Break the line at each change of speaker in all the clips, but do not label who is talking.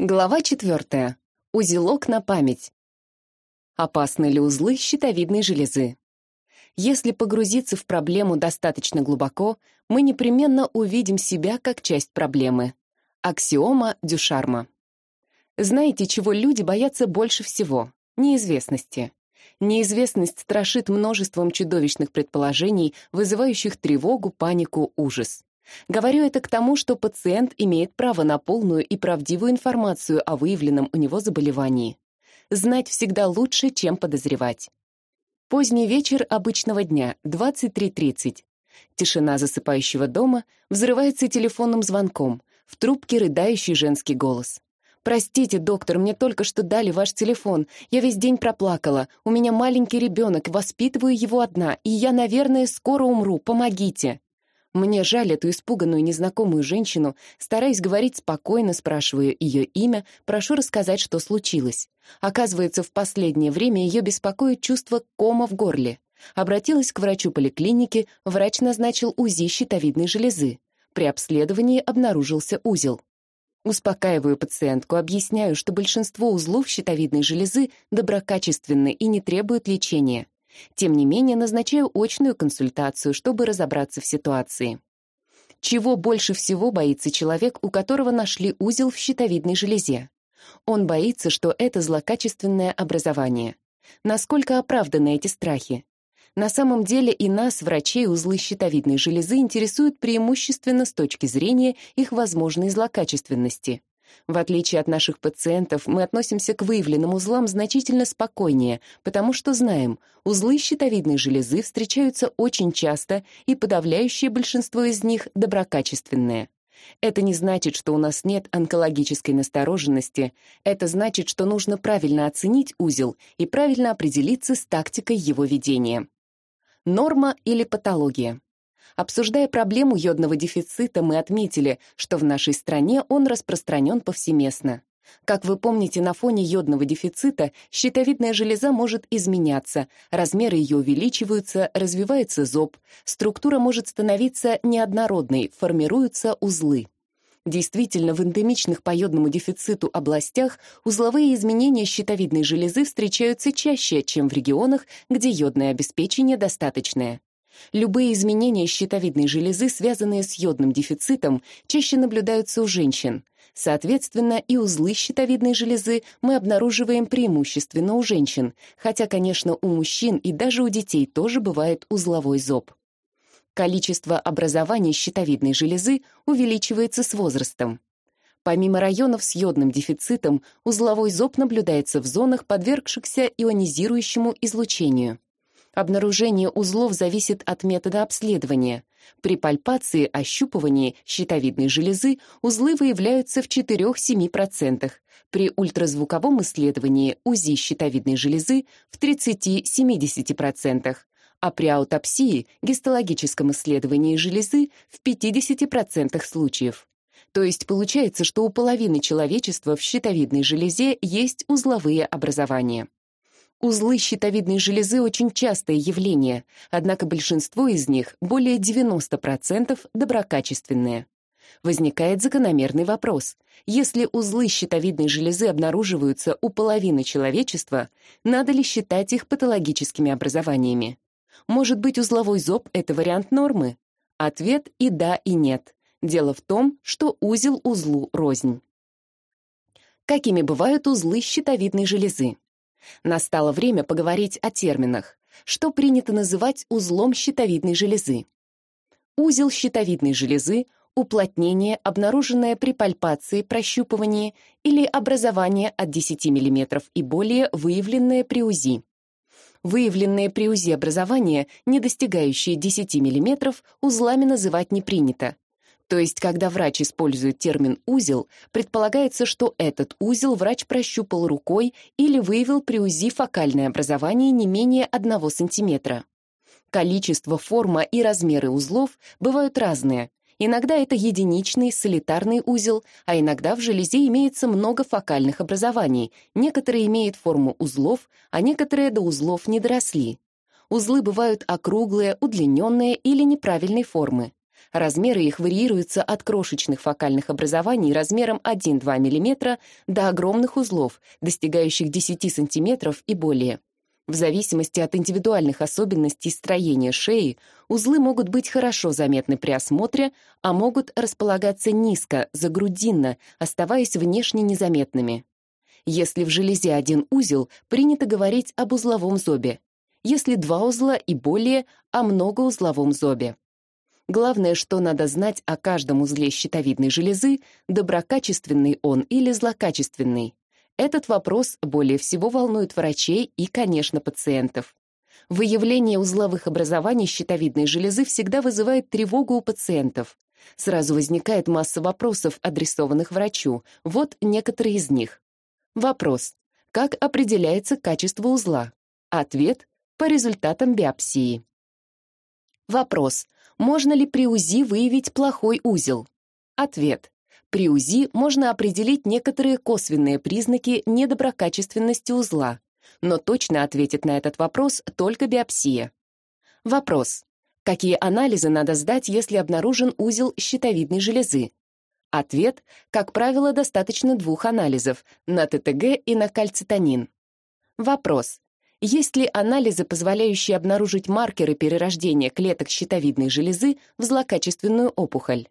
Глава четвертая. Узелок на память. Опасны ли узлы щитовидной железы? Если погрузиться в проблему достаточно глубоко, мы непременно увидим себя как часть проблемы. Аксиома Дюшарма. Знаете, чего люди боятся больше всего? Неизвестности. Неизвестность страшит множеством чудовищных предположений, вызывающих тревогу, панику, ужас. Говорю это к тому, что пациент имеет право на полную и правдивую информацию о выявленном у него заболевании. Знать всегда лучше, чем подозревать. Поздний вечер обычного дня, 23.30. Тишина засыпающего дома взрывается телефонным звонком, в трубке рыдающий женский голос. «Простите, доктор, мне только что дали ваш телефон. Я весь день проплакала. У меня маленький ребенок, воспитываю его одна, и я, наверное, скоро умру. Помогите!» Мне жаль эту испуганную незнакомую женщину, стараясь говорить спокойно, спрашивая ее имя, прошу рассказать, что случилось. Оказывается, в последнее время ее беспокоит чувство кома в горле. Обратилась к врачу поликлиники, врач назначил УЗИ щитовидной железы. При обследовании обнаружился узел. Успокаиваю пациентку, объясняю, что большинство узлов щитовидной железы доброкачественны и не требуют лечения. Тем не менее, назначаю очную консультацию, чтобы разобраться в ситуации. Чего больше всего боится человек, у которого нашли узел в щитовидной железе? Он боится, что это злокачественное образование. Насколько оправданы эти страхи? На самом деле и нас, врачей, узлы щитовидной железы интересуют преимущественно с точки зрения их возможной злокачественности. В отличие от наших пациентов, мы относимся к выявленным узлам значительно спокойнее, потому что знаем, узлы щитовидной железы встречаются очень часто, и подавляющее большинство из них доброкачественные. Это не значит, что у нас нет онкологической настороженности, это значит, что нужно правильно оценить узел и правильно определиться с тактикой его ведения. Норма или патология. Обсуждая проблему йодного дефицита, мы отметили, что в нашей стране он распространен повсеместно. Как вы помните, на фоне йодного дефицита щитовидная железа может изменяться, размеры ее увеличиваются, развивается зоб, структура может становиться неоднородной, формируются узлы. Действительно, в эндемичных по йодному дефициту областях узловые изменения щитовидной железы встречаются чаще, чем в регионах, где йодное обеспечение достаточное. Любые изменения щитовидной железы, связанные с йодным дефицитом, чаще наблюдаются у женщин. Соответственно, и узлы щитовидной железы мы обнаруживаем преимущественно у женщин, хотя, конечно, у мужчин и даже у детей тоже бывает узловой зоб. Количество образований щитовидной железы увеличивается с возрастом. Помимо районов с йодным дефицитом, узловой зоб наблюдается в зонах, подвергшихся ионизирующему излучению. Обнаружение узлов зависит от метода обследования. При пальпации, ощупывании щитовидной железы узлы выявляются в 4-7%, при ультразвуковом исследовании УЗИ щитовидной железы в 30-70%, а при аутопсии, гистологическом исследовании железы в 50% случаев. То есть получается, что у половины человечества в щитовидной железе есть узловые образования. Узлы щитовидной железы очень частое явление, однако большинство из них, более 90%, доброкачественные. Возникает закономерный вопрос. Если узлы щитовидной железы обнаруживаются у половины человечества, надо ли считать их патологическими образованиями? Может быть, узловой зоб — это вариант нормы? Ответ и да, и нет. Дело в том, что узел узлу рознь. Какими бывают узлы щитовидной железы? Настало время поговорить о терминах. Что принято называть узлом щитовидной железы? Узел щитовидной железы — уплотнение, обнаруженное при пальпации, прощупывании или образование от 10 мм и более, выявленное при УЗИ. Выявленные при УЗИ образования, не достигающие 10 мм, узлами называть не принято. То есть, когда врач использует термин «узел», предполагается, что этот узел врач прощупал рукой или выявил при УЗИ фокальное образование не менее 1 см. Количество, форма и размеры узлов бывают разные. Иногда это единичный солитарный узел, а иногда в железе имеется много фокальных образований. Некоторые имеют форму узлов, а некоторые до узлов не доросли. Узлы бывают округлые, удлиненные или неправильной формы. Размеры их варьируются от крошечных фокальных образований размером 1-2 мм до огромных узлов, достигающих 10 см и более. В зависимости от индивидуальных особенностей строения шеи, узлы могут быть хорошо заметны при осмотре, а могут располагаться низко, загрудинно, оставаясь внешне незаметными. Если в железе один узел, принято говорить об узловом зобе. Если два узла и более, о многоузловом зобе. Главное, что надо знать о каждом узле щитовидной железы, доброкачественный он или злокачественный. Этот вопрос более всего волнует врачей и, конечно, пациентов. Выявление узловых образований щитовидной железы всегда вызывает тревогу у пациентов. Сразу возникает масса вопросов, адресованных врачу. Вот некоторые из них. Вопрос. Как определяется качество узла? Ответ. По результатам биопсии. Вопрос. Можно ли при УЗИ выявить плохой узел? Ответ. При УЗИ можно определить некоторые косвенные признаки недоброкачественности узла, но точно ответит на этот вопрос только биопсия. Вопрос. Какие анализы надо сдать, если обнаружен узел щитовидной железы? Ответ, как правило, достаточно двух анализов — на ТТГ и на кальцитонин. Вопрос. Есть ли анализы, позволяющие обнаружить маркеры перерождения клеток щитовидной железы в злокачественную опухоль?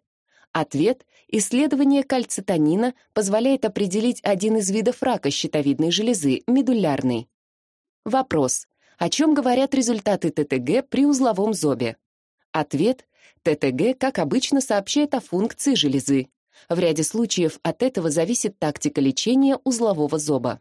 Ответ — исследование кальцитонина позволяет определить один из видов рака щитовидной железы — медулярный. Вопрос. О чем говорят результаты ТТГ при узловом зобе? Ответ — ТТГ, как обычно, сообщает о функции железы. В ряде случаев от этого зависит тактика лечения узлового зоба.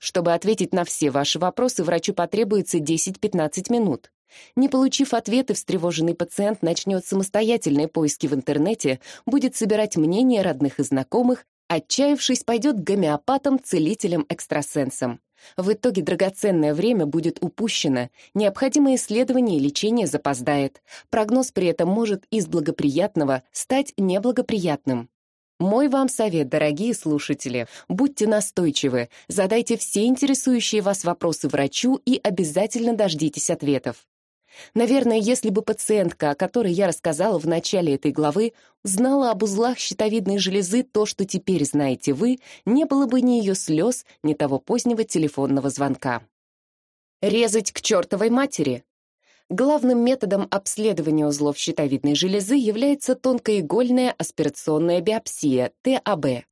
Чтобы ответить на все ваши вопросы, врачу потребуется 10-15 минут. Не получив ответы, встревоженный пациент начнет самостоятельные поиски в интернете, будет собирать мнения родных и знакомых, отчаявшись, пойдет к гомеопатам, целителям, экстрасенсам. В итоге драгоценное время будет упущено, необходимое исследование и лечение запоздает. Прогноз при этом может из благоприятного стать неблагоприятным. Мой вам совет, дорогие слушатели, будьте настойчивы, задайте все интересующие вас вопросы врачу и обязательно дождитесь ответов. Наверное, если бы пациентка, о которой я рассказала в начале этой главы, знала об узлах щитовидной железы то, что теперь знаете вы, не было бы ни ее слез, ни того позднего телефонного звонка. Резать к чертовой матери. Главным методом обследования узлов щитовидной железы является тонкоигольная аспирационная биопсия, ТАБ.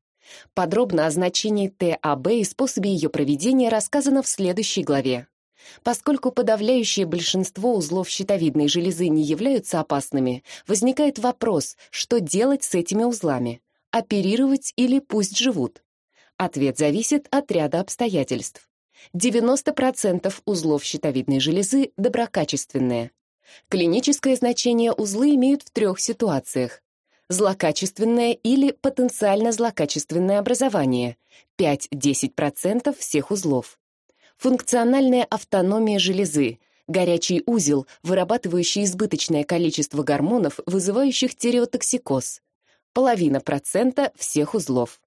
Подробно о значении ТАБ и способе ее проведения рассказано в следующей главе. Поскольку подавляющее большинство узлов щитовидной железы не являются опасными, возникает вопрос, что делать с этими узлами? Оперировать или пусть живут? Ответ зависит от ряда обстоятельств. 90% узлов щитовидной железы доброкачественные. Клиническое значение узлы имеют в трех ситуациях. Злокачественное или потенциально злокачественное образование – 5-10% всех узлов функциональная автономия железы, горячий узел, вырабатывающий избыточное количество гормонов, вызывающих тиреотоксикоз, половина процента всех узлов.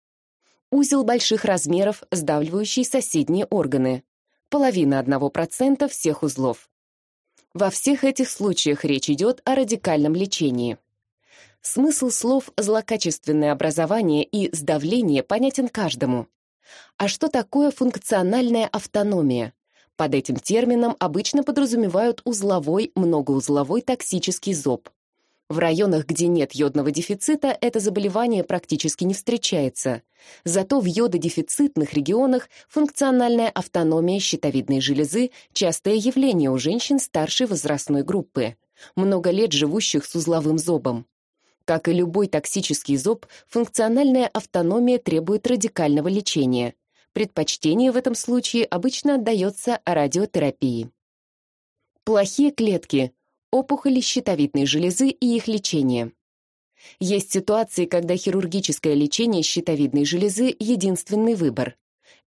Узел больших размеров, сдавливающий соседние органы, половина одного процента всех узлов. Во всех этих случаях речь идет о радикальном лечении. Смысл слов «злокачественное образование» и «сдавление» понятен каждому. А что такое функциональная автономия? Под этим термином обычно подразумевают узловой, многоузловой токсический зоб. В районах, где нет йодного дефицита, это заболевание практически не встречается. Зато в йододефицитных регионах функциональная автономия щитовидной железы – частое явление у женщин старшей возрастной группы, много лет живущих с узловым зобом. Как и любой токсический зоб, функциональная автономия требует радикального лечения. Предпочтение в этом случае обычно отдается радиотерапии. Плохие клетки, опухоли щитовидной железы и их лечение. Есть ситуации, когда хирургическое лечение щитовидной железы — единственный выбор.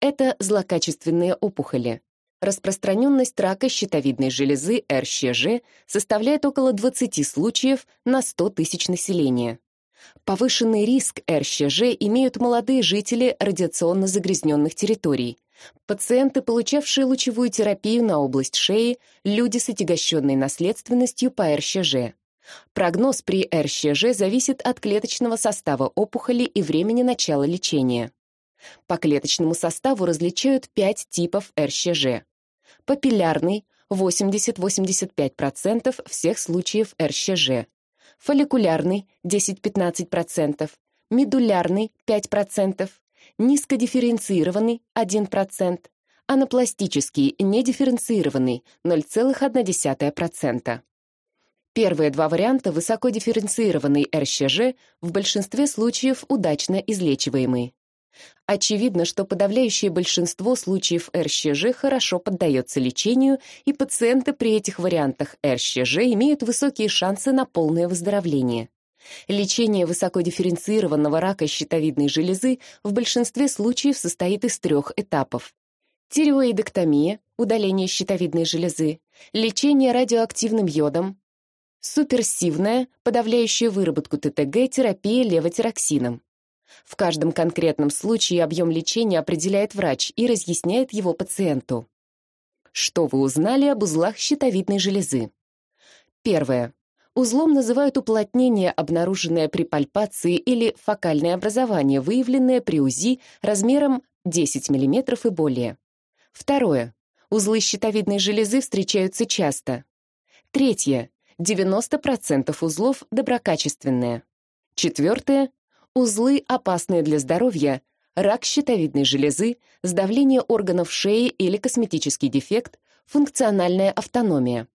Это злокачественные опухоли. Распространенность рака щитовидной железы РЩЖ составляет около 20 случаев на 100 тысяч населения. Повышенный риск РЩЖ имеют молодые жители радиационно загрязненных территорий, пациенты, получавшие лучевую терапию на область шеи, люди с отягощенной наследственностью по РЩЖ, Прогноз при РЩЖ зависит от клеточного состава опухоли и времени начала лечения. По клеточному составу различают пять типов РЩЖ. Папиллярный 80-85% всех случаев РЩЖ, фолликулярный 10-15%, медулярный 5%, низкодифференцированный 1%, анапластический недифференцированный 0,1%. Первые два варианта высокодифференцированный РЩЖ в большинстве случаев удачно излечиваемый. Очевидно, что подавляющее большинство случаев РЩЖ хорошо поддается лечению, и пациенты при этих вариантах РЩЖ имеют высокие шансы на полное выздоровление. Лечение высокодифференцированного рака щитовидной железы в большинстве случаев состоит из трех этапов. Тиреоидектомия, удаление щитовидной железы, лечение радиоактивным йодом, суперсивная, подавляющая выработку ТТГ, терапия левотироксином. В каждом конкретном случае объем лечения определяет врач и разъясняет его пациенту. Что вы узнали об узлах щитовидной железы? Первое. Узлом называют уплотнение, обнаруженное при пальпации или фокальное образование, выявленное при УЗИ размером 10 мм и более. Второе. Узлы щитовидной железы встречаются часто. Третье. 90% узлов доброкачественные. Четвертое. Узлы опасные для здоровья, рак щитовидной железы, сдавление органов шеи или косметический дефект, функциональная автономия.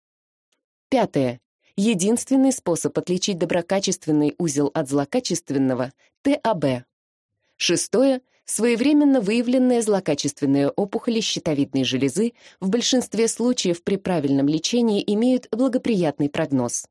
Пятое. Единственный способ отличить доброкачественный узел от злокачественного – ТАБ. Шестое. Своевременно выявленные злокачественные опухоли щитовидной железы в большинстве случаев при правильном лечении имеют благоприятный прогноз.